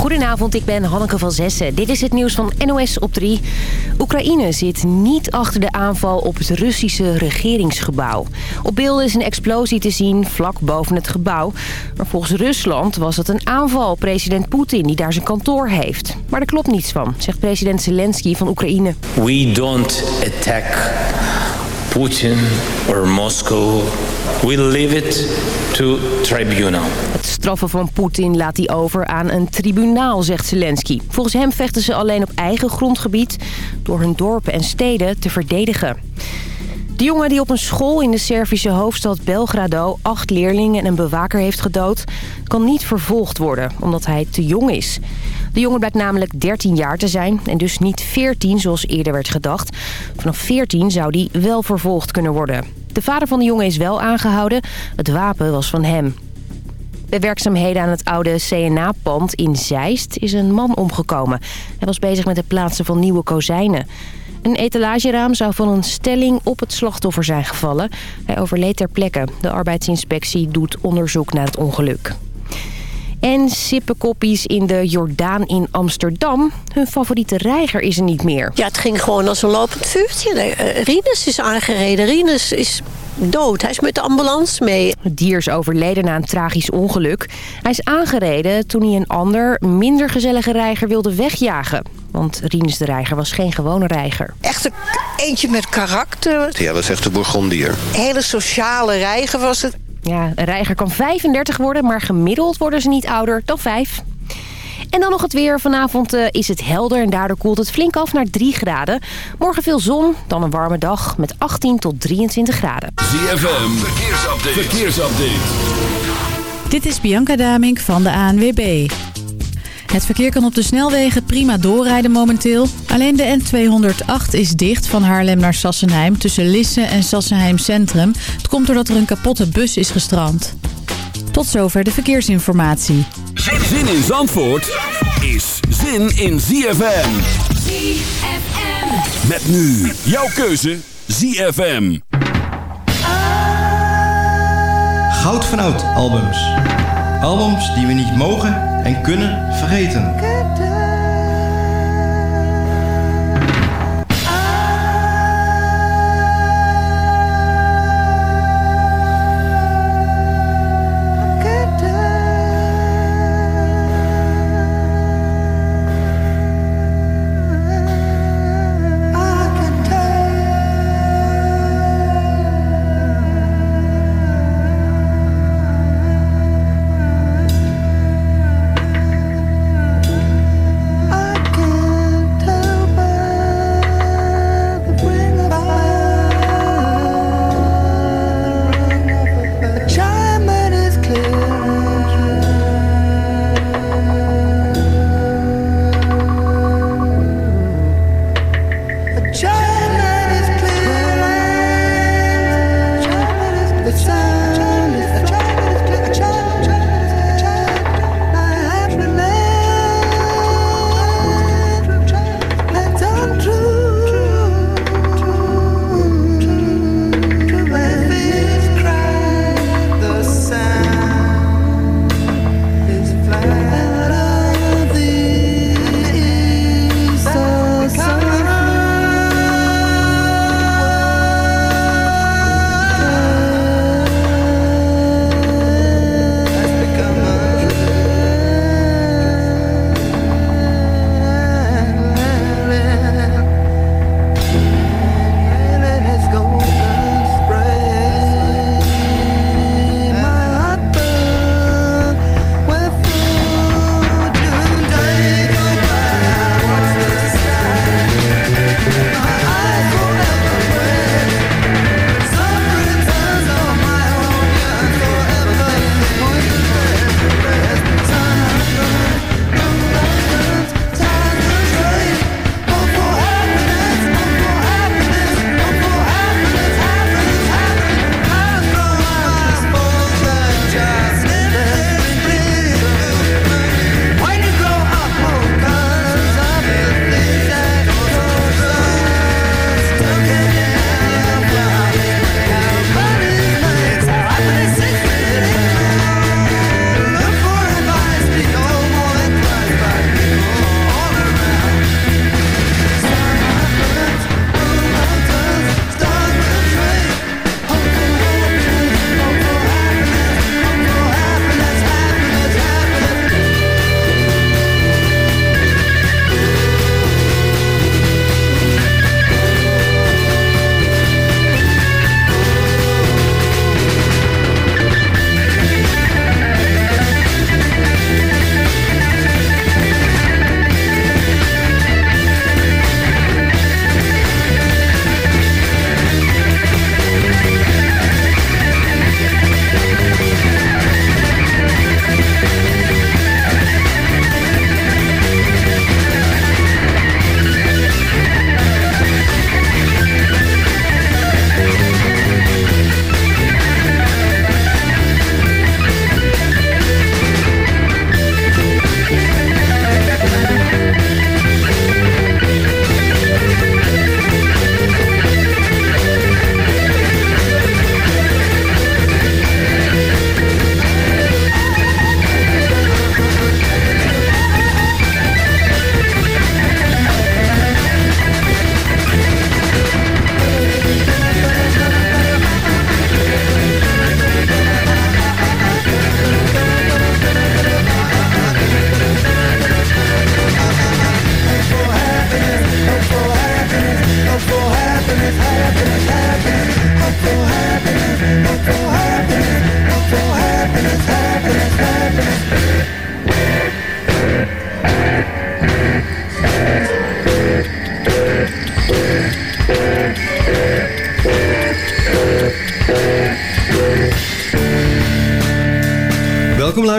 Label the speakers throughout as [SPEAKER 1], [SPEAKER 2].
[SPEAKER 1] Goedenavond, ik ben Hanneke van Zessen. Dit is het nieuws van NOS op 3. Oekraïne zit niet achter de aanval op het Russische regeringsgebouw. Op beelden is een explosie te zien vlak boven het gebouw. Maar volgens Rusland was het een aanval op president Poetin die daar zijn kantoor heeft. Maar daar klopt niets van, zegt president Zelensky van Oekraïne.
[SPEAKER 2] We don't attack Putin or Moscow. We leave it to tribunal.
[SPEAKER 1] Het straffen van Poetin laat hij over aan een tribunaal, zegt Zelensky. Volgens hem vechten ze alleen op eigen grondgebied... door hun dorpen en steden te verdedigen. De jongen die op een school in de Servische hoofdstad Belgrado... acht leerlingen en een bewaker heeft gedood... kan niet vervolgd worden, omdat hij te jong is. De jongen blijkt namelijk 13 jaar te zijn en dus niet 14 zoals eerder werd gedacht. Vanaf 14 zou die wel vervolgd kunnen worden. De vader van de jongen is wel aangehouden. Het wapen was van hem. Bij werkzaamheden aan het oude CNA-pand in Zeist is een man omgekomen. Hij was bezig met het plaatsen van nieuwe kozijnen. Een etalageraam zou van een stelling op het slachtoffer zijn gevallen. Hij overleed ter plekke. De arbeidsinspectie doet onderzoek naar het ongeluk. En sippenkoppies in de Jordaan in Amsterdam. Hun favoriete reiger is er niet meer.
[SPEAKER 3] Ja, het ging gewoon als een lopend vuurtje. Uh, Rinus is aangereden. Rinus is dood. Hij is met de ambulance mee.
[SPEAKER 1] Het dier is overleden na een tragisch ongeluk. Hij is aangereden toen hij een ander, minder gezellige reiger wilde wegjagen. Want Rinus de reiger was geen gewone reiger.
[SPEAKER 3] Echt een eentje met karakter.
[SPEAKER 4] Ja, dat is echt een Bourgondier.
[SPEAKER 3] Hele sociale reiger was het.
[SPEAKER 1] Ja, een reiger kan 35 worden, maar gemiddeld worden ze niet ouder dan 5. En dan nog het weer. Vanavond uh, is het helder en daardoor koelt het flink af naar 3 graden. Morgen veel zon, dan een warme dag met 18 tot 23 graden.
[SPEAKER 5] ZFM, verkeersupdate. verkeersupdate.
[SPEAKER 6] Dit is Bianca Damink van de ANWB. Het verkeer kan op de snelwegen prima doorrijden momenteel. Alleen de N208 is dicht van Haarlem naar Sassenheim tussen Lisse en Sassenheim Centrum. Het komt doordat er een kapotte bus is gestrand. Tot zover de verkeersinformatie.
[SPEAKER 5] Zin in Zandvoort is zin in ZFM.
[SPEAKER 7] ZFM.
[SPEAKER 5] Met nu jouw keuze ZFM.
[SPEAKER 8] Goud van Oud albums. Albums die we niet mogen en kunnen vergeten.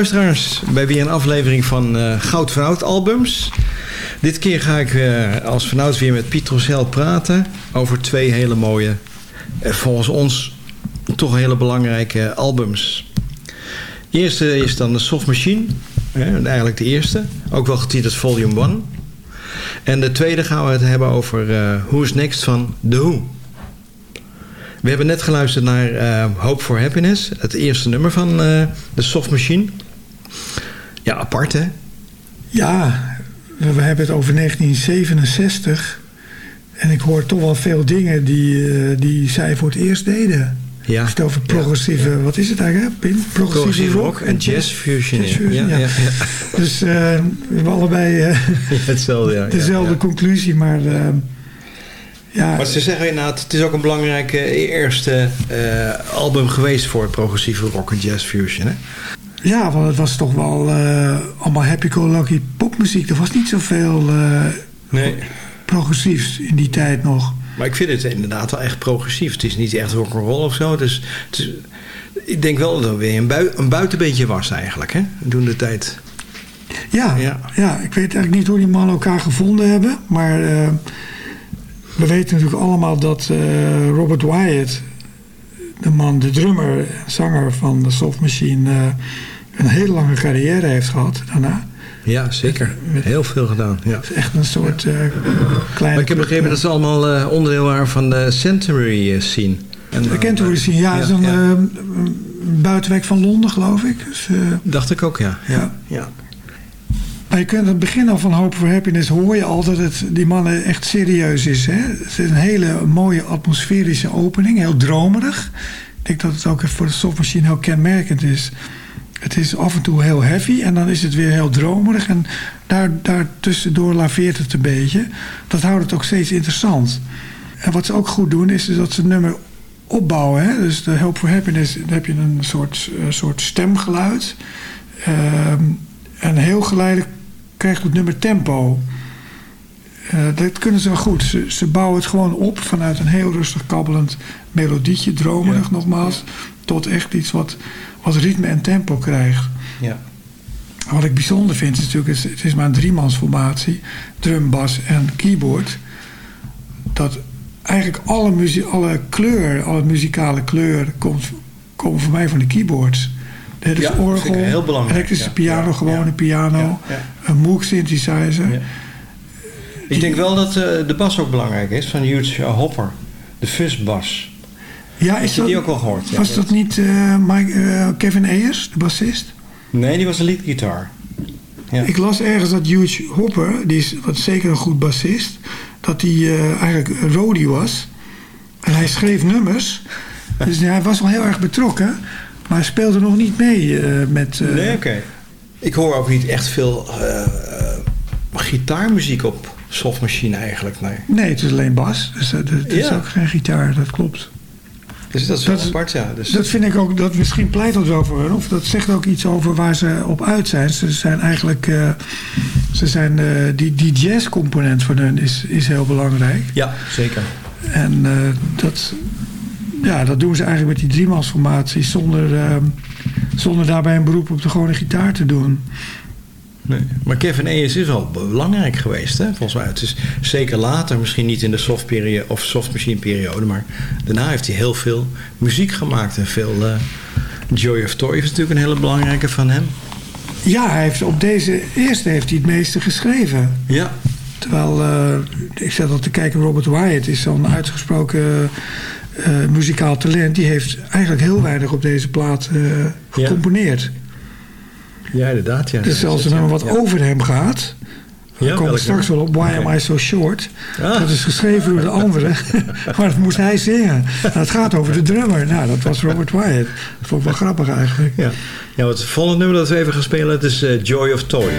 [SPEAKER 8] Luisteraars bij weer een aflevering van uh, Goud van Oud albums. Dit keer ga ik uh, als vanouds weer met Piet Rossel praten over twee hele mooie, uh, volgens ons toch hele belangrijke albums. De eerste is dan de Soft Machine, hè, eigenlijk de eerste, ook wel getiteld Volume 1. En de tweede gaan we het hebben over Who's Next van The Who. We hebben net geluisterd naar Hope for Happiness. Het eerste nummer van uh, de Soft Machine. Ja, apart hè?
[SPEAKER 4] Ja, we hebben het over 1967. En ik hoor toch wel veel dingen die, uh, die zij voor het eerst deden.
[SPEAKER 8] Ja.
[SPEAKER 4] het over progressieve, ja. wat is het eigenlijk? Pin?
[SPEAKER 8] Progressieve, progressieve rock, rock, en jazz fusion.
[SPEAKER 4] Jazz fusion ja. Ja, Dus we hebben allebei
[SPEAKER 8] hetzelfde, ja,
[SPEAKER 4] dezelfde conclusie. Maar
[SPEAKER 8] ja, maar ze zeggen inderdaad, het is ook een belangrijke eerste uh, album geweest voor progressieve rock en jazz fusion. Hè?
[SPEAKER 4] Ja, want het was toch wel uh, allemaal happy-go-lucky popmuziek. Er was niet zoveel uh,
[SPEAKER 8] nee.
[SPEAKER 4] progressiefs in die tijd nog.
[SPEAKER 8] Maar ik vind het inderdaad wel echt progressief. Het is niet echt rock'n'roll of zo. Dus het is, ik denk wel dat het weer een, bui, een buitenbeentje was eigenlijk, hè? Toen de tijd.
[SPEAKER 4] Ja, ja, ja. ik weet eigenlijk niet hoe die mannen elkaar gevonden hebben. Maar we weten natuurlijk allemaal dat uh, Robert Wyatt, de man, de drummer, zanger van de Soft Machine, uh, een hele lange carrière heeft gehad daarna.
[SPEAKER 8] Ja, zeker. Met, Heel veel gedaan. Ja.
[SPEAKER 4] Echt een soort uh, kleine...
[SPEAKER 8] Maar ik heb begrepen dat ze allemaal onderdeel waren van de Century scene.
[SPEAKER 4] En de Century scene, ja. ja, is een ja. buitenwijk van Londen, geloof ik. Dus,
[SPEAKER 8] Dacht ik ook, ja. ja. ja.
[SPEAKER 4] Maar je kunt aan het begin al van Hope for Happiness hoor je al dat het die mannen echt serieus is. Hè? Het is een hele mooie atmosferische opening, heel dromerig. Ik denk dat het ook voor de softmachine heel kenmerkend is. Het is af en toe heel heavy en dan is het weer heel dromerig. En daar, daar tussendoor laveert het een beetje. Dat houdt het ook steeds interessant. En wat ze ook goed doen is dat ze het nummer opbouwen. Hè? Dus de Hope for Happiness, dan heb je een soort, uh, soort stemgeluid. Uh, en heel geleidelijk krijgt het nummer tempo. Uh, dat kunnen ze wel goed. Ze, ze, bouwen het gewoon op vanuit een heel rustig kabbelend melodietje, dromerig ja. nogmaals, tot echt iets wat, wat ritme en tempo krijgt.
[SPEAKER 8] Ja.
[SPEAKER 4] Wat ik bijzonder vind is natuurlijk, het is, het is maar een driemansformatie, drum, bas en keyboard. Dat eigenlijk alle, muzie alle kleur, alle muzikale kleur komt, komen voor mij van de keyboards. Het is
[SPEAKER 8] ja,
[SPEAKER 4] orgel,
[SPEAKER 8] heel belangrijk.
[SPEAKER 4] elektrische
[SPEAKER 8] ja,
[SPEAKER 4] piano,
[SPEAKER 8] ja,
[SPEAKER 4] gewone piano, een Moog synthesizer.
[SPEAKER 8] Ik denk wel dat uh, de bas ook belangrijk is van Hugh Hopper. De fuzzbas.
[SPEAKER 4] Ja, is dat,
[SPEAKER 8] die ook al gehoord?
[SPEAKER 4] Was dat niet uh, Mike, uh, Kevin Ayers, de bassist?
[SPEAKER 8] Nee, die was een leadgitaar.
[SPEAKER 4] Ja. Ik las ergens dat Hugh Hopper, die is wat zeker een goed bassist, dat hij eigenlijk roadie was. En hij schreef nummers. Dus hij was wel heel erg betrokken. Maar hij speelde nog niet mee uh, met... Uh...
[SPEAKER 8] Nee, oké. Okay. Ik hoor ook niet echt veel uh, gitaarmuziek op softmachine eigenlijk, nee.
[SPEAKER 4] Nee, het is alleen bas. Dus het ja. is ook geen gitaar, dat klopt.
[SPEAKER 8] Dus dat is dat, apart, ja. Dus...
[SPEAKER 4] Dat vind ik ook, dat misschien pleit dat wel voor. Of dat zegt ook iets over waar ze op uit zijn. Ze zijn eigenlijk, uh, ze zijn, uh, die, die jazz-component van hun is, is heel belangrijk.
[SPEAKER 8] Ja, zeker.
[SPEAKER 4] En uh, dat, ja, dat doen ze eigenlijk met die driemansformatie zonder, zonder daarbij een beroep op de gewone gitaar te doen.
[SPEAKER 8] Nee, maar Kevin Ayers is al belangrijk geweest, hè, volgens mij. Het is zeker later, misschien niet in de softperiode of softmachine periode, maar daarna heeft hij heel veel muziek gemaakt en veel. Uh, Joy of Toy is natuurlijk een hele belangrijke van hem.
[SPEAKER 4] Ja, hij heeft op deze eerste heeft hij het meeste geschreven.
[SPEAKER 8] Ja.
[SPEAKER 4] Terwijl, uh, ik zat al te kijken, Robert Wyatt is zo'n uitgesproken uh, muzikaal talent, die heeft eigenlijk heel weinig op deze plaat uh, gecomponeerd.
[SPEAKER 8] Ja, inderdaad. Ja.
[SPEAKER 4] Dus zelfs een nummer wat ja. over hem gaat. Daar ja, komt straks wel op. Why am I so short? Ah. Dat is geschreven door de anderen. maar dat moest hij zingen. Nou, het gaat over de drummer. Nou, dat was Robert Wyatt. Dat vond ik wel grappig eigenlijk.
[SPEAKER 8] Ja, ja het volgende nummer dat we even gaan spelen... het is uh, Joy of Toy.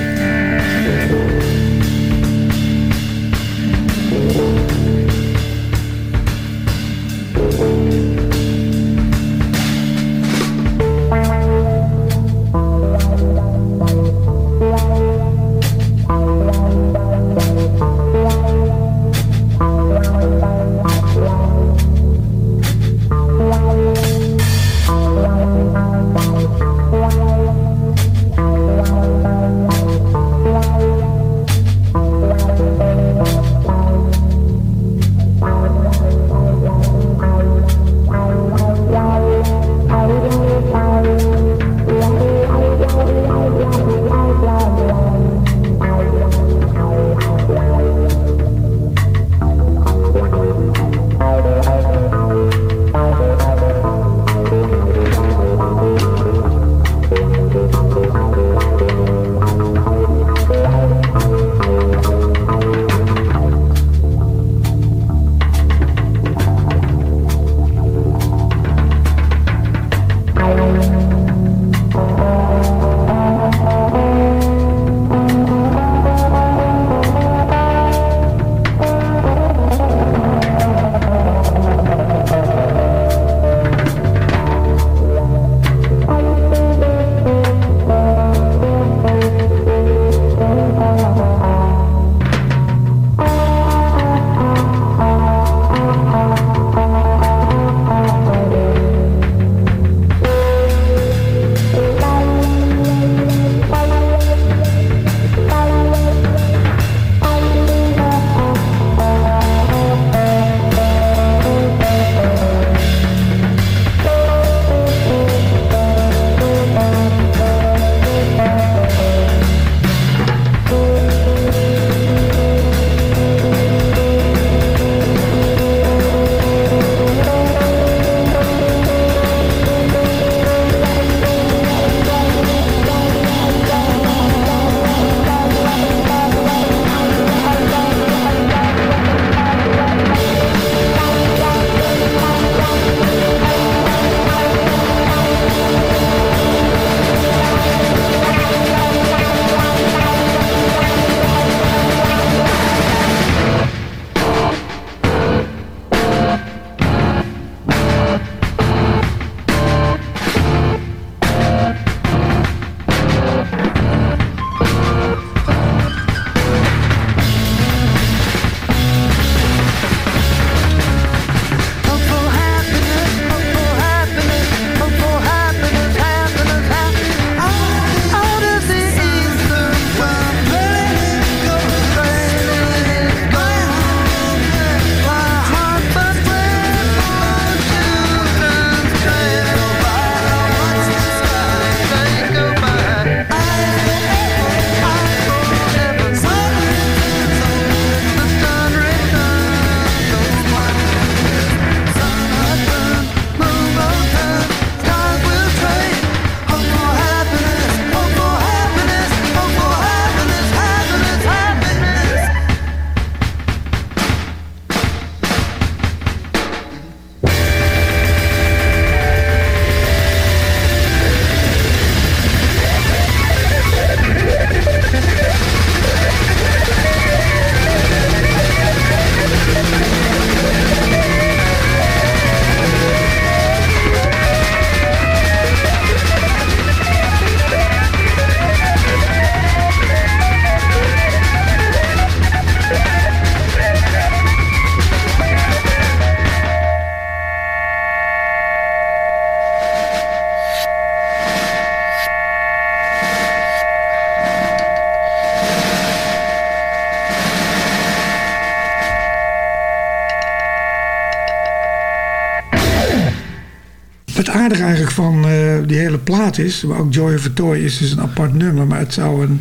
[SPEAKER 4] Wat aardig eigenlijk van eh, die hele plaat is, maar ook Joy of a Toy is dus een apart nummer, maar het zou een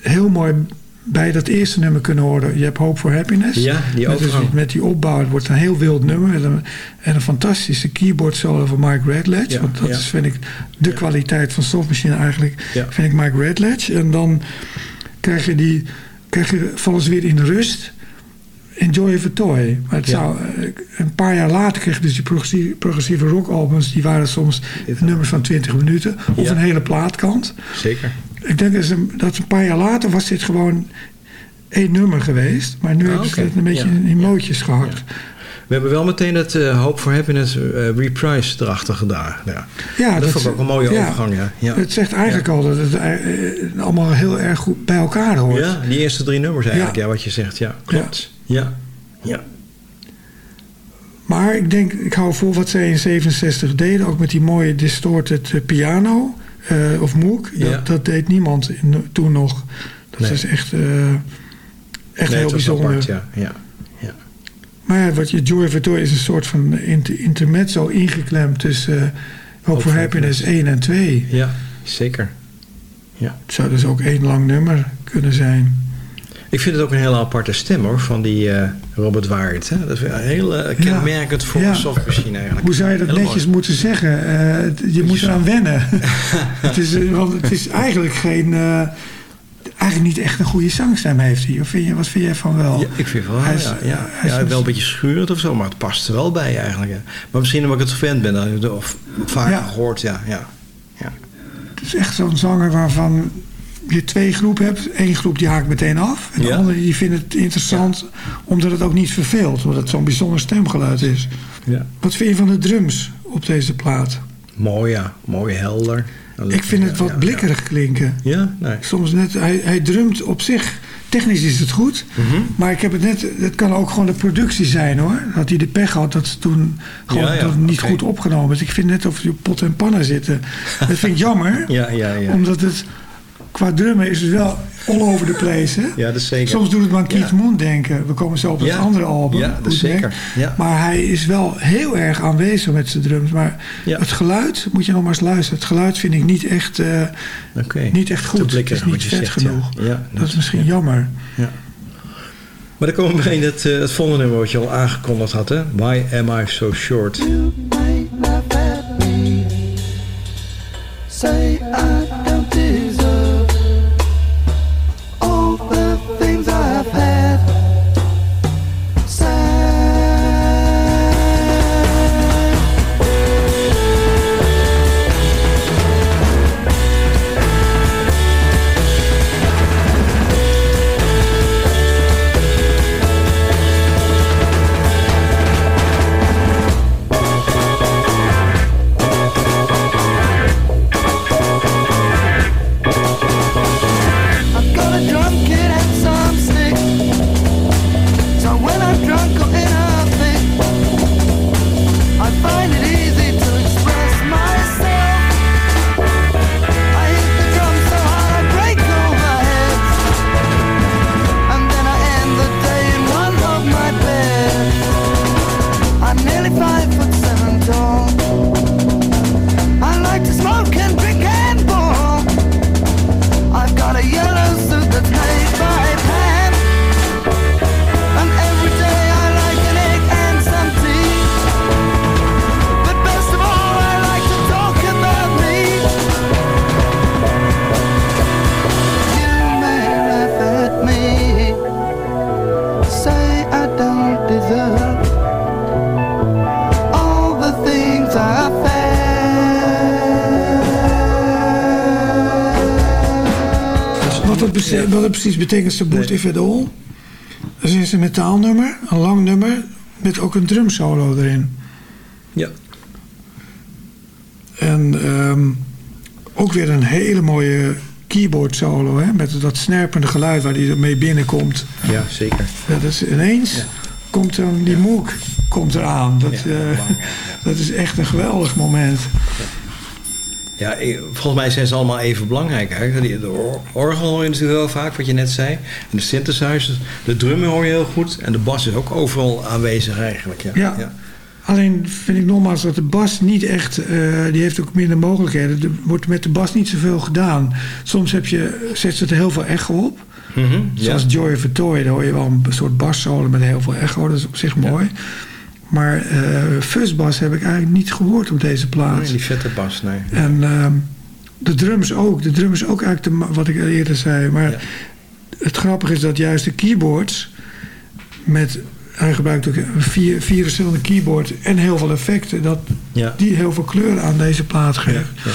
[SPEAKER 4] heel mooi bij dat eerste nummer kunnen horen. Je hebt Hope for Happiness.
[SPEAKER 8] Ja, die
[SPEAKER 4] met, dus- met die opbouw. Het wordt een heel wild nummer. En een, en een fantastische keyboard solo van Mike Redledge.
[SPEAKER 8] Ja,
[SPEAKER 4] want dat
[SPEAKER 8] ja.
[SPEAKER 4] is, vind ik, de kwaliteit van Soft Machine eigenlijk.
[SPEAKER 8] Ja.
[SPEAKER 4] Vind ik Mike Redledge. En dan krijg je die, krijg je, vallen ze weer in rust. Enjoy of a Toy. Maar het
[SPEAKER 8] Ja.
[SPEAKER 4] zou, eh, een paar jaar later kreeg dus die progressie- progressieve rockalbums. Die waren soms nummers van 20 minuten. Of
[SPEAKER 8] Ja.
[SPEAKER 4] een hele plaatkant.
[SPEAKER 8] Zeker.
[SPEAKER 4] Ik denk dat, ze, dat een paar jaar later was dit gewoon één nummer geweest. Maar nu
[SPEAKER 8] Ah,
[SPEAKER 4] hebben ze het een beetje in mootjes gehakt.
[SPEAKER 8] We hebben wel meteen het eh, Hope for Happiness eh, reprise erachter gedaan. Ja.
[SPEAKER 4] Ja,
[SPEAKER 8] dat, vond ik ook een mooie
[SPEAKER 4] ja.
[SPEAKER 8] overgang. Ja. Ja.
[SPEAKER 4] Het zegt eigenlijk al dat het allemaal heel erg goed bij elkaar hoort.
[SPEAKER 8] ja, die eerste drie nummers eigenlijk,
[SPEAKER 4] Ja.
[SPEAKER 8] ja, wat je zegt. Ja, klopt. Ja. ja.
[SPEAKER 4] Maar ik denk, ik hou vol wat zij in 67 deden. Ook met die mooie distorted eh, piano. eh, of Moog. Dat,
[SPEAKER 8] Ja.
[SPEAKER 4] dat deed niemand in, toen nog. Dat
[SPEAKER 8] Nee.
[SPEAKER 4] is echt, eh, echt
[SPEAKER 8] Nee,
[SPEAKER 4] heel bijzonder.
[SPEAKER 8] apart, ja. ja. ja.
[SPEAKER 4] Maar ja, wat je Joy of a Toy is een soort van inter, intermezzo ingeklemd tussen eh, Hope for Happiness 1 en 2.
[SPEAKER 8] Ja, zeker. Ja.
[SPEAKER 4] Het zou dus ook één lang nummer kunnen zijn.
[SPEAKER 8] Ik vind het ook een hele aparte stem hoor, van die eh, Robert Waard. Hè? Dat is heel eh, kenmerkend voor
[SPEAKER 4] Ja.
[SPEAKER 8] een softmachine eigenlijk.
[SPEAKER 4] Hoe zou je dat
[SPEAKER 8] Heel
[SPEAKER 4] netjes
[SPEAKER 8] mooi.
[SPEAKER 4] moeten zeggen? Het- je moet eraan wennen. het, is, want het is eigenlijk geen... eigenlijk niet echt een goede zangstem heeft hij. Of vind je, wat vind jij van wel?
[SPEAKER 8] Ja, ik vind wel,
[SPEAKER 4] Hij is-
[SPEAKER 8] ja, ja,
[SPEAKER 4] hij is
[SPEAKER 8] ja, wel een beetje schurend of zo, maar het past er wel bij eigenlijk. ja. Maar misschien omdat ik het gewend ben, dat ik het of
[SPEAKER 4] Ja.
[SPEAKER 8] gehoord, ja. ja. ja.
[SPEAKER 4] Het is echt zo'n zanger waarvan je twee groepen hebt. Eén groep die haakt meteen af. En de
[SPEAKER 8] Ja.
[SPEAKER 4] andere die vindt het interessant omdat het ook niet verveelt. Omdat het zo'n bijzonder stemgeluid is.
[SPEAKER 8] ja.
[SPEAKER 4] Wat vind je van de drums op deze plaat?
[SPEAKER 8] Mooi, ja. Mooi, helder.
[SPEAKER 4] Ik vind het wat blikkerig klinken.
[SPEAKER 8] Ja, nee.
[SPEAKER 4] Soms net, hij, hij drumt op zich. Technisch is het goed.
[SPEAKER 8] Mhm.
[SPEAKER 4] Maar ik heb het net, het kan ook gewoon de productie zijn hoor. Dat hij de pech had dat ze toen gewoon
[SPEAKER 8] Ja, ja,
[SPEAKER 4] dat het niet goed opgenomen is. Ik vind net of je pot en pannen zitten. dat vind ik jammer.
[SPEAKER 8] Ja, ja, ja.
[SPEAKER 4] Omdat het qua drummen is het wel all over the place. Hè?
[SPEAKER 8] Ja, dat is zeker.
[SPEAKER 4] Soms doet het me aan Keith
[SPEAKER 8] Ja.
[SPEAKER 4] Moon denken. We komen zo op het
[SPEAKER 8] Ja.
[SPEAKER 4] andere album.
[SPEAKER 8] Ja, dat zeker. Ja.
[SPEAKER 4] Maar hij is wel heel erg aanwezig met zijn drums. Maar
[SPEAKER 8] Ja.
[SPEAKER 4] het geluid, moet je nog maar eens luisteren. Het geluid vind ik niet echt, eh,
[SPEAKER 8] Oké.
[SPEAKER 4] niet echt goed. Het
[SPEAKER 8] blikkerig
[SPEAKER 4] is niet
[SPEAKER 8] wat je
[SPEAKER 4] vet
[SPEAKER 8] zegt,
[SPEAKER 4] genoeg.
[SPEAKER 8] Ja. Ja,
[SPEAKER 4] dat is misschien jammer.
[SPEAKER 8] Ja. Maar dan komen we bij het, eh, het volgende nummer wat je al aangekondigd had, hè? Why Am I So Short?
[SPEAKER 7] Say I
[SPEAKER 4] betekent, ze boot if at all. Dat is een metaalnummer, een lang nummer, met ook een drumsolo erin.
[SPEAKER 8] Ja.
[SPEAKER 4] En ehm, ook weer een hele mooie keyboard solo, hè, met dat snerpende geluid waar hij ermee binnenkomt.
[SPEAKER 8] Ja, zeker.
[SPEAKER 4] Ja, dat is ineens komt dan die moek komt eraan. Dat,
[SPEAKER 8] Ja,
[SPEAKER 4] eh,
[SPEAKER 8] ja, ja.
[SPEAKER 4] dat is echt een geweldig moment.
[SPEAKER 8] Ja, ik- volgens mij zijn ze allemaal even belangrijk. Eigenlijk. De or- orgel hoor je natuurlijk wel vaak, wat je net zei. En de synthesizers. De drummen hoor je heel goed. En de bas is ook overal aanwezig eigenlijk. Ja.
[SPEAKER 4] Ja.
[SPEAKER 8] ja.
[SPEAKER 4] Alleen vind ik nogmaals dat de bas niet echt... eh, die heeft ook minder mogelijkheden. Er wordt met de bas niet zoveel gedaan. Soms heb je, zet ze er heel veel echo op.
[SPEAKER 8] Mhm,
[SPEAKER 4] Zoals
[SPEAKER 8] ja.
[SPEAKER 4] Joy Toy, daar hoor je wel een soort bassolo met heel veel echo. Dat is op zich mooi. Maar eh fuzzbas heb ik eigenlijk niet gehoord op deze plaat.
[SPEAKER 8] Nee, die vette bas, nee.
[SPEAKER 4] En ehm, de drums ook. De drums ook eigenlijk de, wat ik eerder zei. Maar
[SPEAKER 8] Ja.
[SPEAKER 4] het grappige is dat juist de keyboards... met hij gebruikt ook vier, vier verschillende keyboards en heel veel effecten... dat
[SPEAKER 8] Ja.
[SPEAKER 4] die heel veel kleur aan deze plaat geeft.
[SPEAKER 8] ja.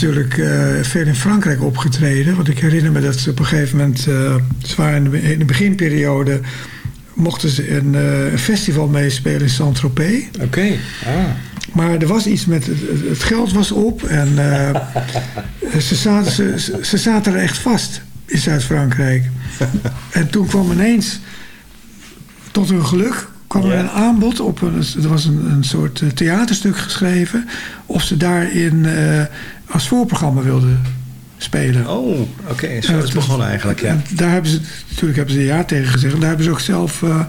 [SPEAKER 4] Natuurlijk eh, veel in Frankrijk opgetreden. Want ik herinner me dat ze op een gegeven moment... eh, waren in de, in de beginperiode... mochten ze een eh, festival meespelen in Saint-Tropez.
[SPEAKER 8] Oké. Ah.
[SPEAKER 4] Maar er was iets met... Het, het geld was op en ze, zaten, ze- ze zaten er echt vast in Zuid-Frankrijk. en toen kwam ineens, tot hun geluk, kwam er een aanbod op... Een, er was een, een soort eh, theaterstuk geschreven... of ze daarin eh, als voorprogramma wilden spelen.
[SPEAKER 8] Oh, oké. Zo is het begonnen eigenlijk, ja.
[SPEAKER 4] En daar hebben ze, natuurlijk hebben ze ja tegen gezegd. En daar hebben ze ook zelf eh,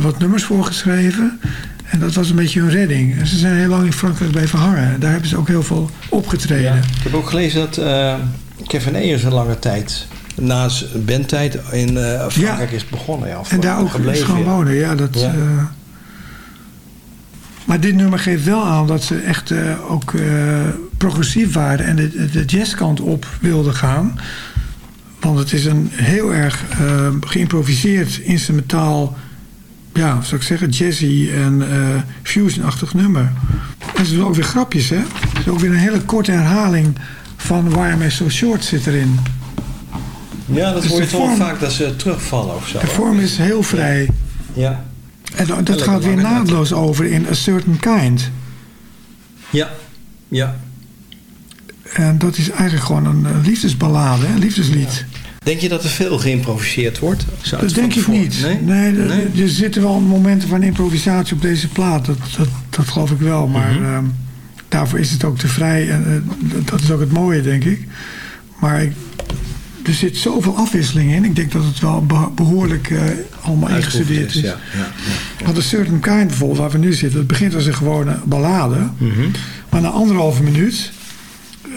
[SPEAKER 4] wat nummers voor geschreven. En dat was een beetje hun redding. En ze zijn heel lang in Frankrijk blijven hangen. En daar hebben ze ook heel veel opgetreden.
[SPEAKER 8] Ja. Ik heb ook gelezen dat Kevin Ayers een lange tijd, na zijn bandtijd, in eh, Frankrijk is begonnen. Ja,
[SPEAKER 4] En daar ook is
[SPEAKER 8] gebleven.
[SPEAKER 4] gaan
[SPEAKER 8] ja.
[SPEAKER 4] wonen. Ja, dat,
[SPEAKER 8] Ja.
[SPEAKER 4] eh, maar dit nummer geeft wel aan dat ze echt eh, ook progressief waren. En de, de jazzkant op wilden gaan. Want het is een heel erg geïmproviseerd instrumentaal... Ja, zou ik zeggen, jazzy en fusion-achtig nummer. En ze doen ook weer grapjes, hè? Er is ook weer een hele korte herhaling van Why Am I So Short zit erin.
[SPEAKER 8] Ja, dat
[SPEAKER 4] Dus
[SPEAKER 8] hoor je toch vaak dat ze terugvallen of zo.
[SPEAKER 4] De vorm is heel vrij.
[SPEAKER 8] Ja.
[SPEAKER 4] En dat gaat weer naadloos over in A Certain Kind.
[SPEAKER 8] Ja. Ja.
[SPEAKER 4] En dat is eigenlijk gewoon een eh, liefdesballade, een liefdeslied.
[SPEAKER 8] Denk je dat er veel geïmproviseerd wordt? Zou
[SPEAKER 4] dat denk ik niet.
[SPEAKER 8] Nee?
[SPEAKER 4] Nee, er-
[SPEAKER 8] Nee?
[SPEAKER 4] er zitten wel momenten van improvisatie op deze plaat. Dat, dat, dat geloof ik wel. Maar
[SPEAKER 8] Mhm.
[SPEAKER 4] ehm, daarvoor is het ook te vrij. En eh, dat is ook het mooie, denk ik. Maar ik, er zit zoveel afwisseling in. Ik denk dat het wel be- behoorlijk eh, allemaal ingestudeerd is.
[SPEAKER 8] Ja. Ja. Ja.
[SPEAKER 4] Want A Certain Kind bijvoorbeeld, waar we nu zitten... het begint als een gewone ballade.
[SPEAKER 8] Mhm.
[SPEAKER 4] Maar na anderhalve minuut...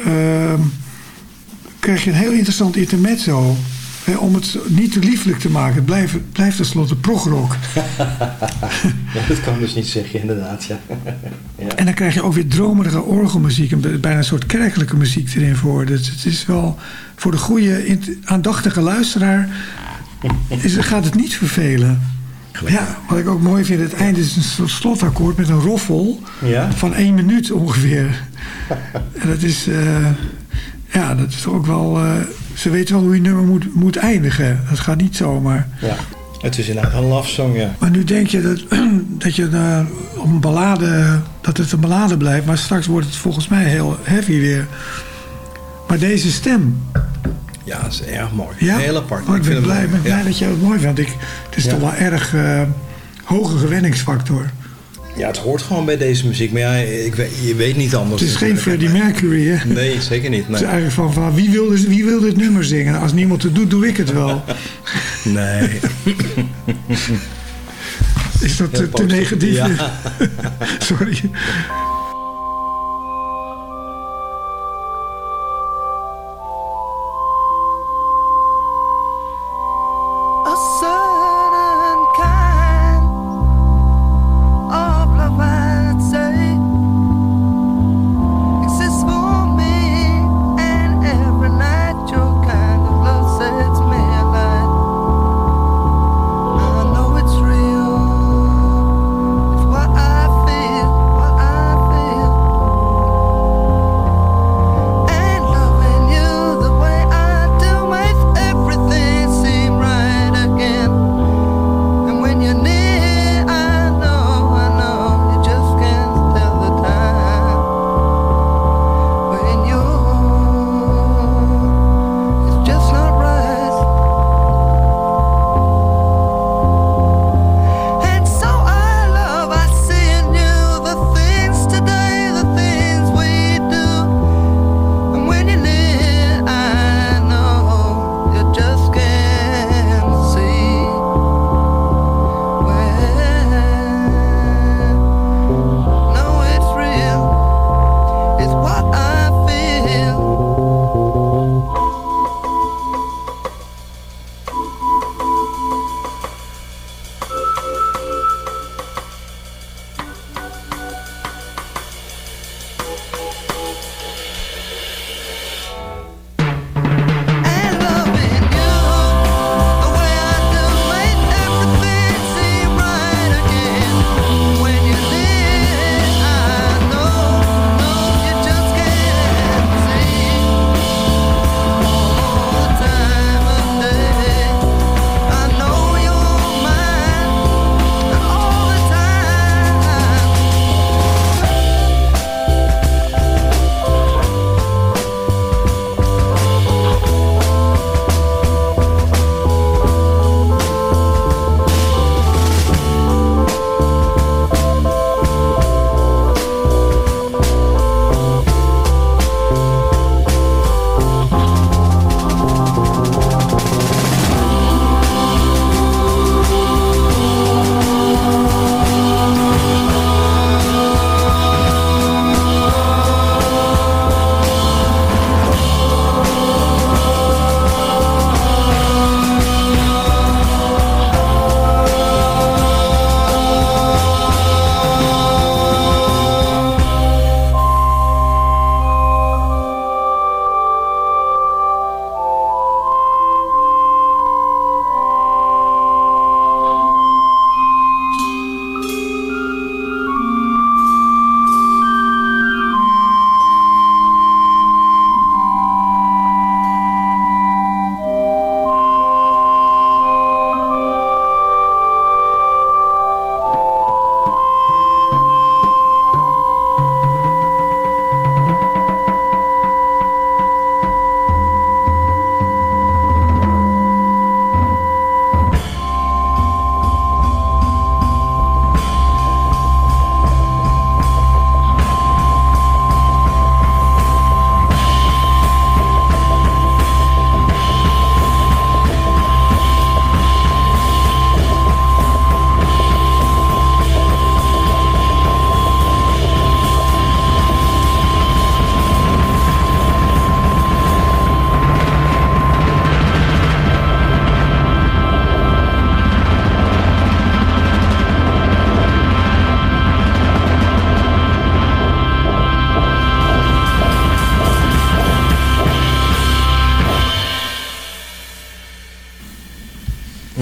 [SPEAKER 4] ehm, krijg je een heel interessant intermezzo. Om het niet te lieflijk te maken. Het blijft, het blijft tenslotte progrock.
[SPEAKER 8] Ja, dat kan dus niet zeggen, inderdaad. Ja. ja.
[SPEAKER 4] En dan krijg je ook weer dromerige orgelmuziek. En bijna een soort kerkelijke muziek erin voor. Dus het is wel voor de goede, aandachtige luisteraar... Is, gaat het niet vervelen. Ja, wat ik ook mooi vind, het einde is een soort slotakkoord met een roffel
[SPEAKER 8] Ja?
[SPEAKER 4] van één minuut ongeveer. en dat is, eh, ja, dat is ook wel, eh, ze weten wel hoe je nummer moet, moet eindigen. Dat gaat niet zomaar.
[SPEAKER 8] ja. Het is inderdaad een love song, ja.
[SPEAKER 4] Maar nu denk je dat, dat je eh, op een ballade, dat het een ballade blijft, maar straks wordt het volgens mij heel heavy weer. Maar deze stem,
[SPEAKER 8] Ja, dat is erg mooi.
[SPEAKER 4] ja,
[SPEAKER 8] Heel apart.
[SPEAKER 4] Oh, ik ben blij, ben blij
[SPEAKER 8] ja.
[SPEAKER 4] dat jij het mooi vindt. Ik, het is
[SPEAKER 8] Ja.
[SPEAKER 4] toch wel erg eh, hoge gewenningsfactor.
[SPEAKER 8] Ja, het hoort gewoon bij deze muziek. Maar ja, ik weet, je weet niet anders.
[SPEAKER 4] Het is geen. Freddie Mercury, hè?
[SPEAKER 8] Nee, zeker niet.
[SPEAKER 4] Het is eigenlijk van, van wie, wil dit, wie wil dit nummer zingen? Als niemand het doet, doe ik het wel.
[SPEAKER 8] nee.
[SPEAKER 4] Is dat te, te negatief?
[SPEAKER 8] Ja.
[SPEAKER 4] Sorry.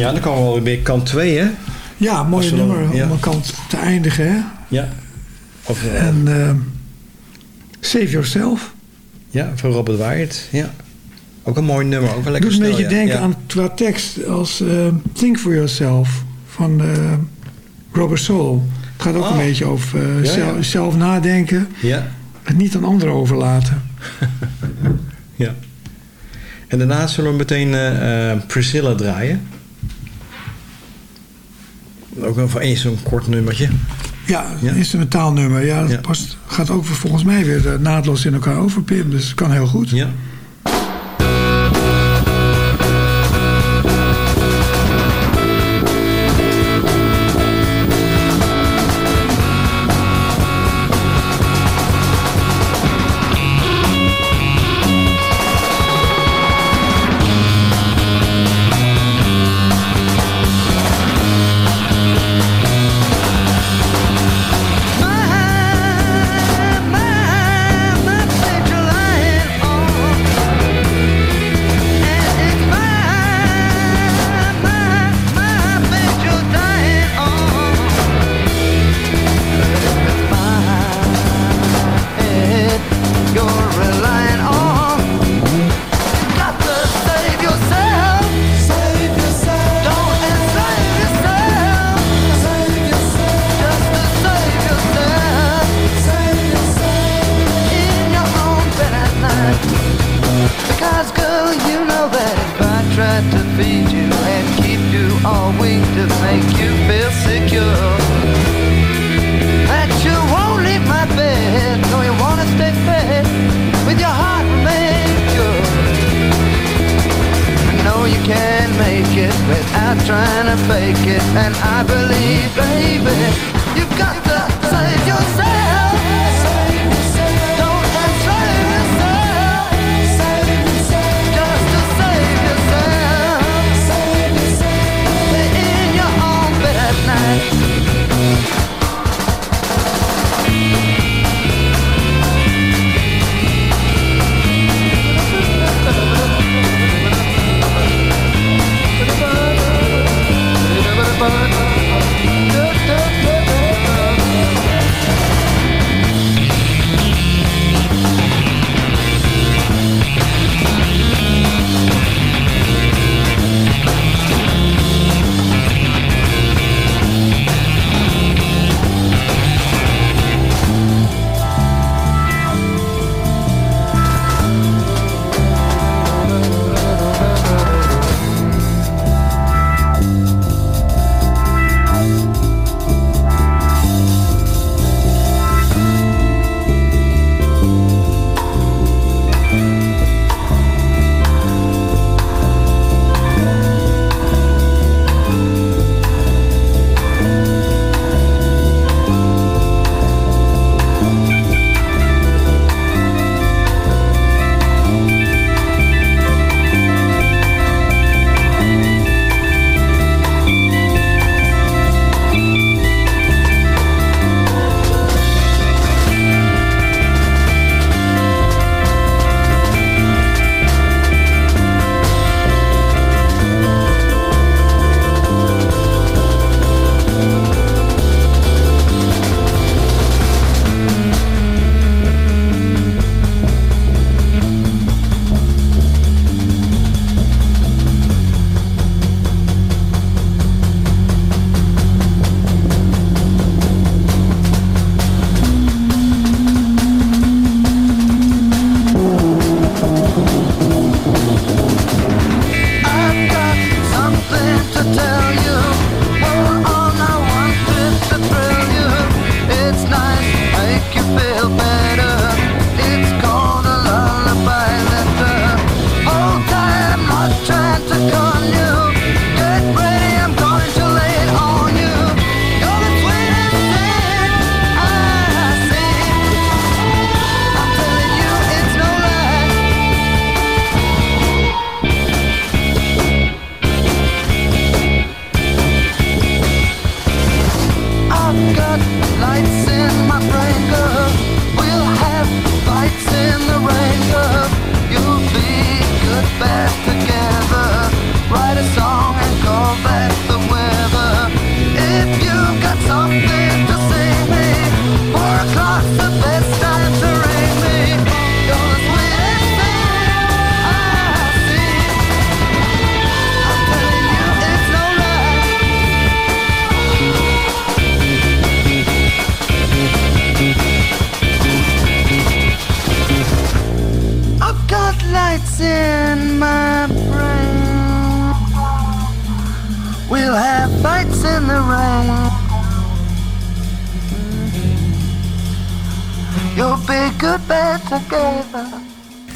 [SPEAKER 7] Ja, dan komen we alweer bij kant 2, hè?
[SPEAKER 4] Ja, mooi
[SPEAKER 7] dan-
[SPEAKER 4] nummer
[SPEAKER 7] ja.
[SPEAKER 4] om een kant te eindigen. Hè?
[SPEAKER 7] Ja. Of, eh,
[SPEAKER 4] En eh, Save Yourself.
[SPEAKER 7] ja, van Robert Wyatt. Ja. Ook een mooi nummer. Ook wel lekker
[SPEAKER 4] Doet een
[SPEAKER 7] snel,
[SPEAKER 4] beetje
[SPEAKER 7] ja.
[SPEAKER 4] denken
[SPEAKER 7] Ja.
[SPEAKER 4] aan qua tekst als eh, Think For Yourself van eh, Robert Soul. Het gaat ook
[SPEAKER 7] Oh.
[SPEAKER 4] een beetje over eh, zelf, zelf nadenken
[SPEAKER 7] Ja.
[SPEAKER 4] en niet aan anderen overlaten.
[SPEAKER 7] ja. En daarna zullen we meteen eh, Priscilla draaien. Ook wel voor eens zo'n kort nummertje.
[SPEAKER 4] Ja,
[SPEAKER 7] Ja.
[SPEAKER 4] een instrumentaal nummer. Ja, dat
[SPEAKER 7] Ja.
[SPEAKER 4] past, gaat ook volgens mij weer eh, naadloos in elkaar over, Pim. Dus het kan heel goed.
[SPEAKER 7] Ja.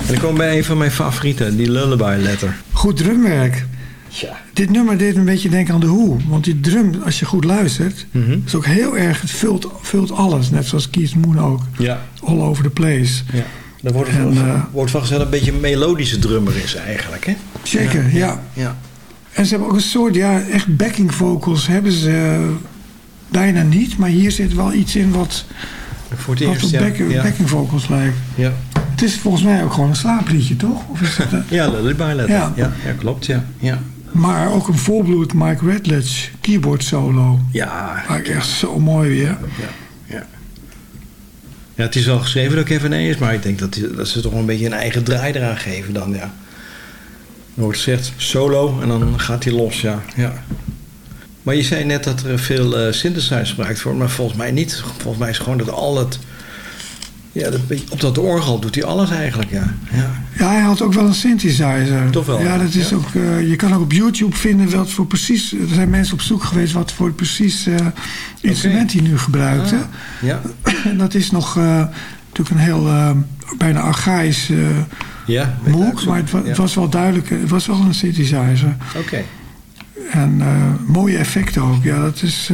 [SPEAKER 8] En ik kom bij een van mijn favorieten, die Lullaby Letter.
[SPEAKER 4] Goed drumwerk.
[SPEAKER 8] Ja.
[SPEAKER 4] Dit nummer deed een beetje denken aan de Who. Want die drum, als je goed luistert,
[SPEAKER 8] Mhm.
[SPEAKER 4] is ook heel erg... Het vult, vult alles. Net zoals Keith Moon ook.
[SPEAKER 8] Ja.
[SPEAKER 4] All over the place.
[SPEAKER 8] ja. Dan wordt
[SPEAKER 4] En,
[SPEAKER 8] wel-
[SPEAKER 4] eh,
[SPEAKER 8] wordt vastgesteld een beetje een melodische drummer is eigenlijk, hè?
[SPEAKER 4] Zeker, ja.
[SPEAKER 8] Ja.
[SPEAKER 4] En ze hebben ook een soort, ja, echt backing vocals hebben ze eh, bijna niet. Maar hier zit wel iets in wat,
[SPEAKER 8] Voor het
[SPEAKER 4] wat
[SPEAKER 8] eerst,
[SPEAKER 4] op
[SPEAKER 8] ja.
[SPEAKER 4] back-
[SPEAKER 8] ja.
[SPEAKER 4] backing vocals lijkt.
[SPEAKER 8] Ja.
[SPEAKER 4] Het is volgens mij ook gewoon een slaapliedje, toch? Of is het, eh,
[SPEAKER 8] Ja, Lullaby Letter. Ja.
[SPEAKER 4] Ja.
[SPEAKER 8] Ja, klopt, ja. Ja,
[SPEAKER 4] maar ook een volbloed Mike Redledge keyboard solo.
[SPEAKER 8] ja,
[SPEAKER 4] ik echt zo mooi weer.
[SPEAKER 8] ja, ja. Ja, het is wel geschreven door Kevin Ayers, maar ik denk dat, die- dat ze toch een beetje een eigen draai eraan geven dan, ja. Er wordt gezegd solo en dan gaat hij los, ja. ja. Maar je zei net dat er veel eh synthesizer gebruikt wordt, maar volgens mij niet. Volgens mij is gewoon dat al het... Ja, op dat orgel doet hij alles eigenlijk, ja. ja.
[SPEAKER 4] Ja, hij had ook wel een synthesizer.
[SPEAKER 8] Toch wel,
[SPEAKER 4] Ja, dat is
[SPEAKER 8] ja.
[SPEAKER 4] ook, eh, je kan ook op YouTube vinden wat voor precies... Er zijn mensen op zoek geweest wat voor precies eh, instrument hij nu gebruikte.
[SPEAKER 8] Ah, ja,
[SPEAKER 4] En dat is nog eh, natuurlijk een heel bijna archaïs eh
[SPEAKER 8] ja.
[SPEAKER 4] moek. Maar het, wa-
[SPEAKER 8] Ja.
[SPEAKER 4] het was wel duidelijk, het was wel een synthesizer.
[SPEAKER 8] Oké.
[SPEAKER 4] En eh, mooie effecten ook. Ja, dat is...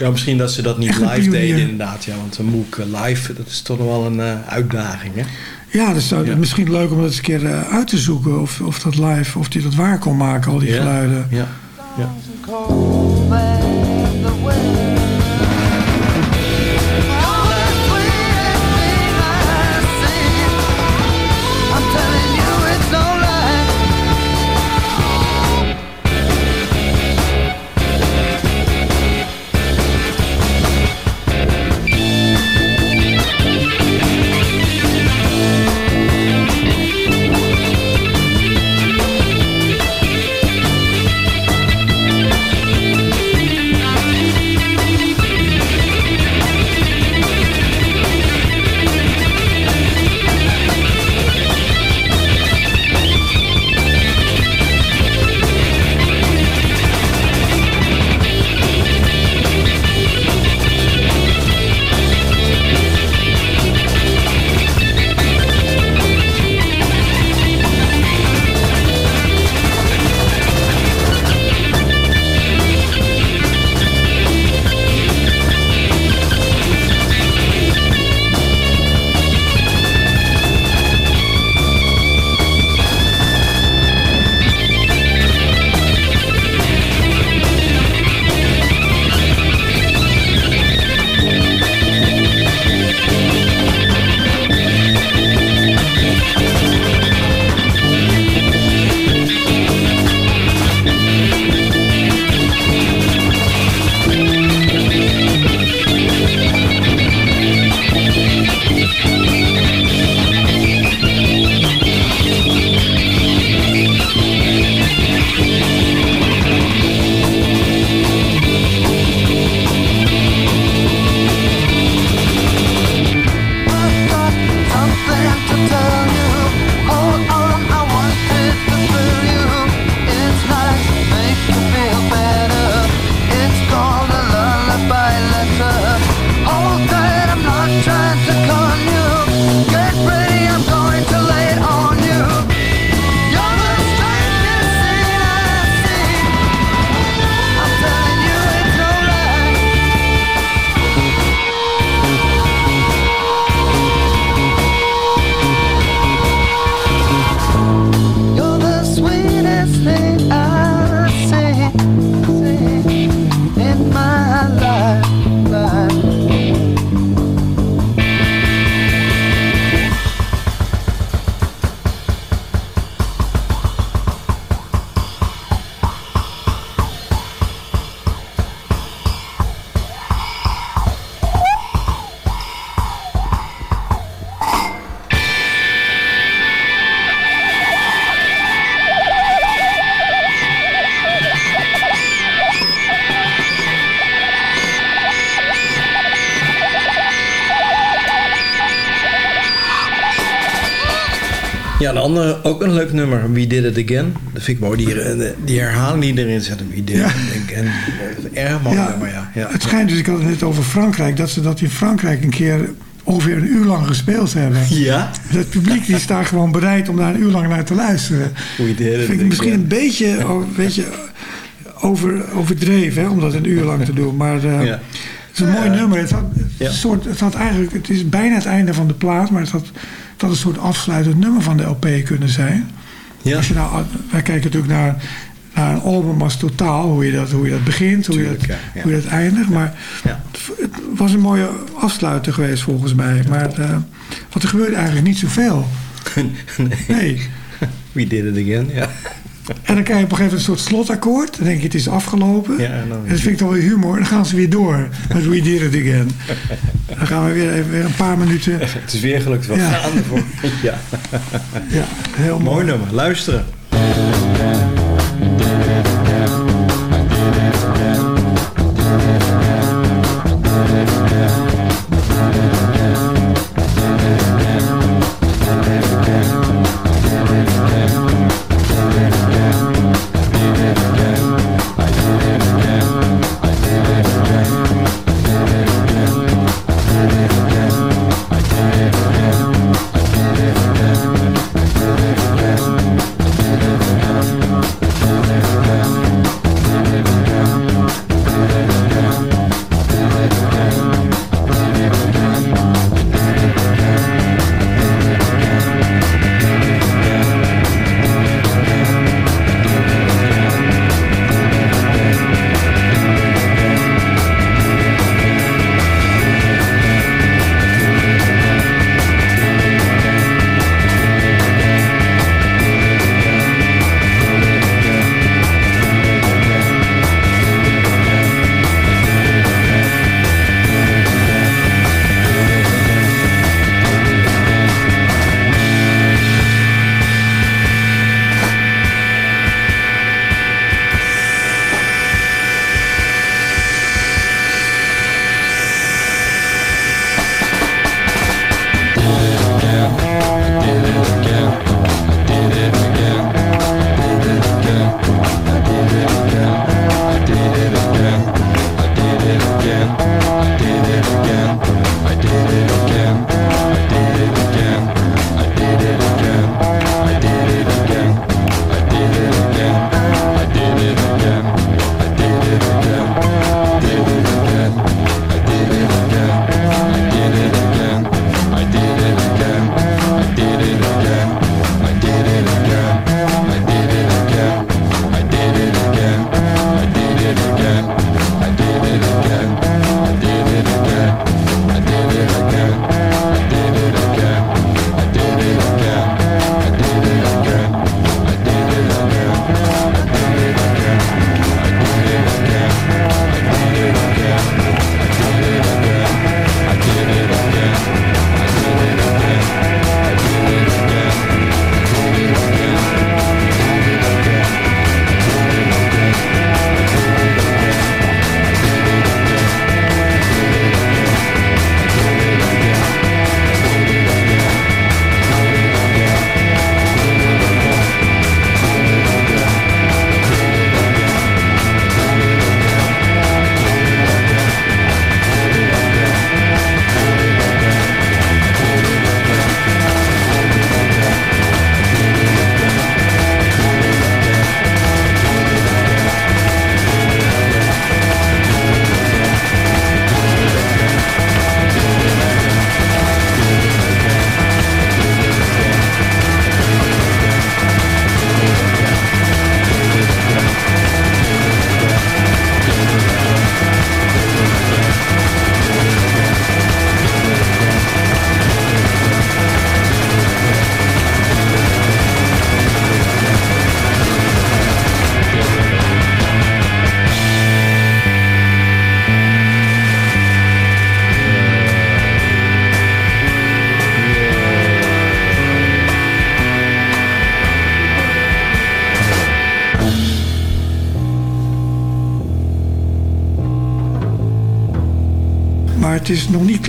[SPEAKER 8] Ja, misschien dat ze dat niet
[SPEAKER 4] Echt
[SPEAKER 8] live deden inderdaad. Ja, want een MOOC eh, live, dat is toch nog wel een eh, uitdaging, hè?
[SPEAKER 4] ja, dat is
[SPEAKER 8] Ja.
[SPEAKER 4] misschien leuk om dat eens een keer eh, uit te zoeken. Of, of dat live, of die dat waar kon maken, al die
[SPEAKER 8] Ja.
[SPEAKER 4] geluiden.
[SPEAKER 8] Ja. ja. Nummer, We Did It Again. Dat vind ik mooi, die, eh, die herhaling die erin zit. We Did
[SPEAKER 4] Ja.
[SPEAKER 8] It Again. Erg mooi
[SPEAKER 4] Ja,
[SPEAKER 8] nummer, ja. ja.
[SPEAKER 4] Het schijnt dus, ik had het net over Frankrijk, dat ze dat in Frankrijk een keer ongeveer een uur lang gespeeld hebben.
[SPEAKER 8] Ja?
[SPEAKER 4] Het publiek die staat gewoon bereid om daar een uur lang naar te luisteren.
[SPEAKER 8] We did it
[SPEAKER 4] vind ik
[SPEAKER 8] again.
[SPEAKER 4] misschien een beetje, weet je, over, overdreven hè, om dat een uur lang te doen. Maar eh,
[SPEAKER 8] Ja.
[SPEAKER 4] het is een mooi nummer. Het had,
[SPEAKER 8] Ja.
[SPEAKER 4] soort, het had eigenlijk, het is bijna het einde van de plaat, maar het had, het had een soort afsluitend nummer van de LP kunnen zijn.
[SPEAKER 8] Ja.
[SPEAKER 4] Als je nou, wij kijken natuurlijk naar, naar een album als totaal, hoe je dat, hoe je dat begint, hoe, je dat,
[SPEAKER 8] ja,
[SPEAKER 4] hoe je dat eindigt. Maar
[SPEAKER 8] Ja.
[SPEAKER 4] het, het was een mooie afsluiter geweest volgens mij. Maar eh, want er gebeurde eigenlijk niet zoveel. Nee.
[SPEAKER 8] We did it again, ja.
[SPEAKER 4] En dan krijg je op een gegeven moment een soort slotakkoord. Dan denk je het is afgelopen.
[SPEAKER 8] Ja, en
[SPEAKER 4] dat vind ik dan weer humor. Dan gaan ze weer door met We Did It Again. Dan gaan we weer, weer een paar minuten.
[SPEAKER 8] Het is weer gelukt. Wat
[SPEAKER 4] Ja.
[SPEAKER 8] gaan we voor? Ja.
[SPEAKER 4] Ja, heel mooi.
[SPEAKER 8] Mooi nummer. Luisteren.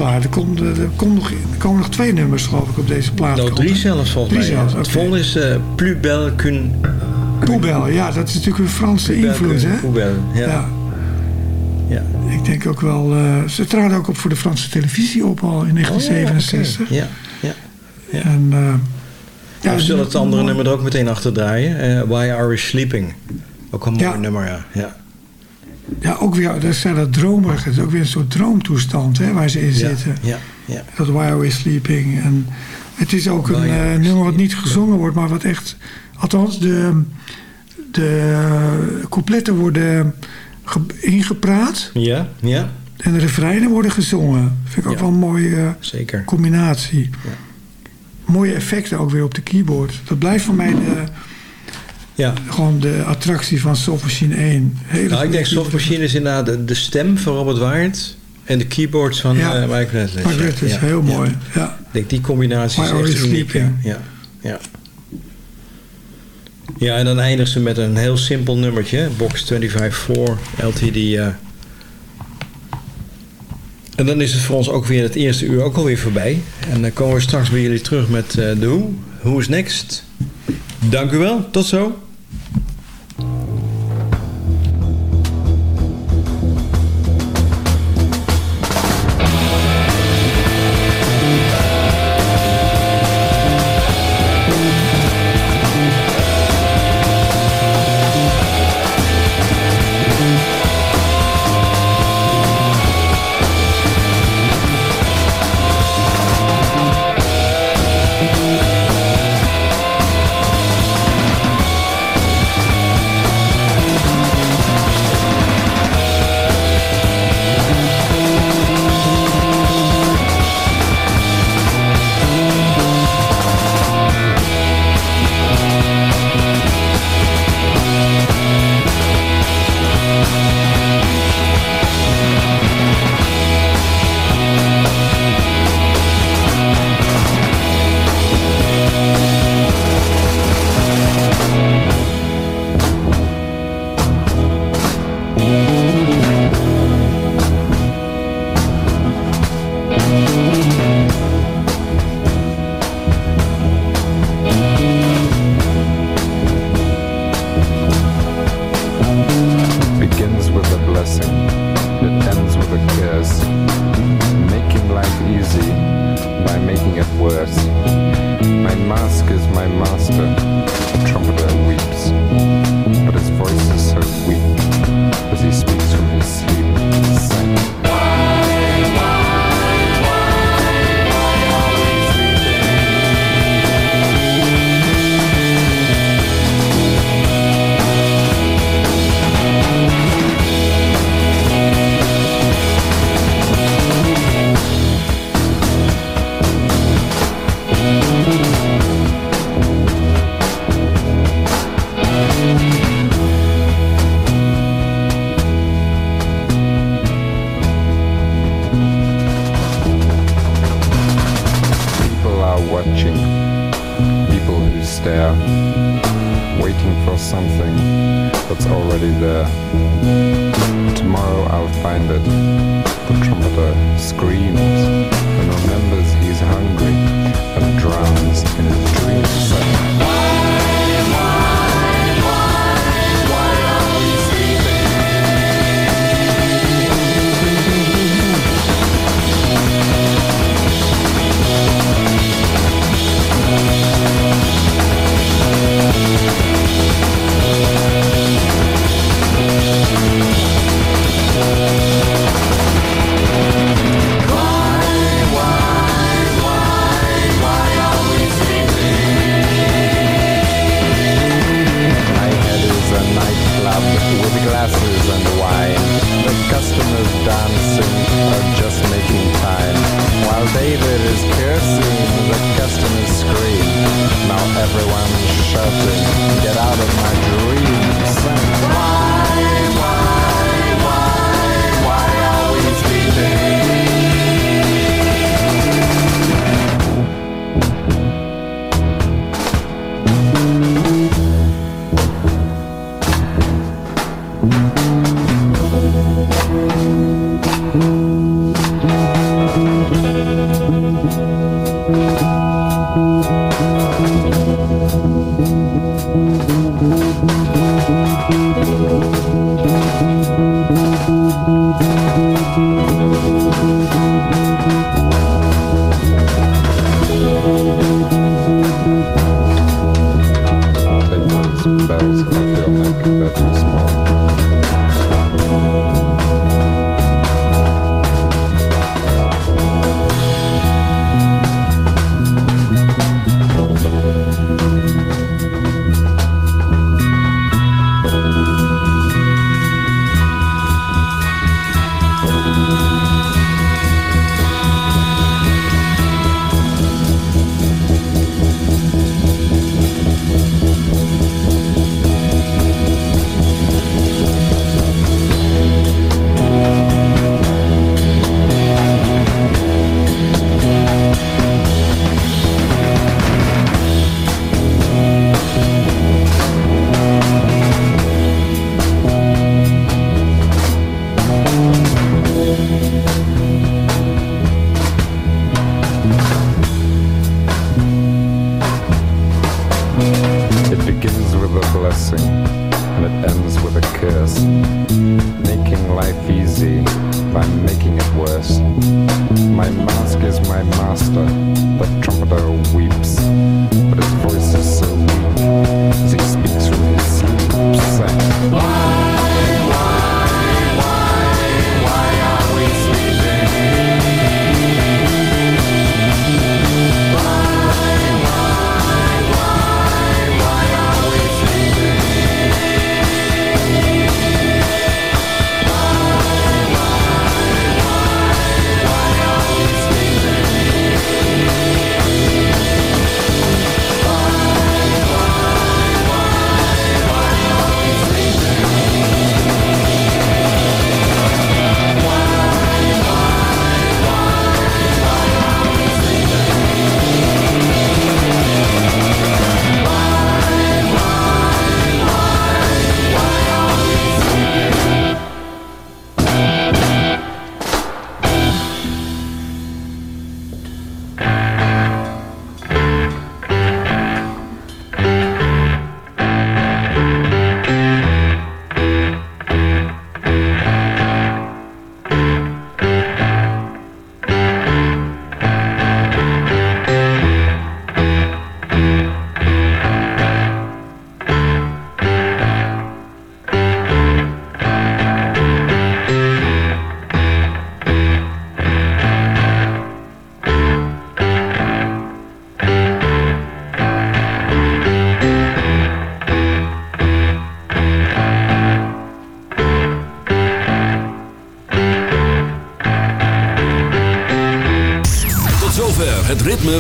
[SPEAKER 4] Klaar. Er, komt, er, komt nog, er komen nog twee nummers, geloof ik, op deze plaat.
[SPEAKER 8] Nou, drie zelfs volgens
[SPEAKER 4] Drie
[SPEAKER 8] mij.
[SPEAKER 4] zelfs,
[SPEAKER 8] Het
[SPEAKER 4] oké.
[SPEAKER 8] volgende is eh Plus belle qu'une...
[SPEAKER 4] Poebel, ja, dat is natuurlijk een Franse invloed, hè?
[SPEAKER 8] Ja.
[SPEAKER 4] Ja.
[SPEAKER 8] ja.
[SPEAKER 4] Ik denk ook wel... eh, ze traden ook op voor de Franse televisie op al in 1967.
[SPEAKER 8] Ja, ja. ja.
[SPEAKER 4] En, eh,
[SPEAKER 8] Ja, we zullen het andere nummer er ook meteen achter draaien. Eh, Why Are We Sleeping? Ook een mooi
[SPEAKER 4] Ja.
[SPEAKER 8] nummer, ja. Ja.
[SPEAKER 4] Ook weer, dat zijn dat dromerig. Het is ook weer een soort droomtoestand hè, waar ze in
[SPEAKER 8] Ja,
[SPEAKER 4] zitten.
[SPEAKER 8] ja, ja.
[SPEAKER 4] Dat While We're Sleeping. En het is ook een eh, nummer wat niet gezongen wordt, maar wat echt... Althans, de, de coupletten worden ge- ingepraat
[SPEAKER 8] Ja, ja,
[SPEAKER 4] en de refreinen worden gezongen. Vind ik ook
[SPEAKER 8] Ja.
[SPEAKER 4] wel een mooie eh,
[SPEAKER 8] zeker.
[SPEAKER 4] combinatie. Mooie effecten ook weer op de keyboard. Dat blijft voor mij de,
[SPEAKER 8] Ja.
[SPEAKER 4] gewoon de attractie van Soft Machine 1. Hele
[SPEAKER 8] Nou, ik denk Soft
[SPEAKER 4] keyboard.
[SPEAKER 8] Machine is inderdaad de, de stem van Robert Waard en de keyboards van
[SPEAKER 4] Ja.
[SPEAKER 8] eh, Mike
[SPEAKER 4] dit is
[SPEAKER 8] Ja,
[SPEAKER 4] heel mooi. Ja.
[SPEAKER 8] Ik denk die combinatie is echt uniek. Ja. Ja. ja, en dan eindigt ze met een heel simpel nummertje. Box 25-4 LTD. eh. En dan is het voor ons ook weer het eerste uur ook alweer voorbij. En dan komen we straks bij jullie terug met eh, de Who. Who is next? Dank u wel. Tot zo.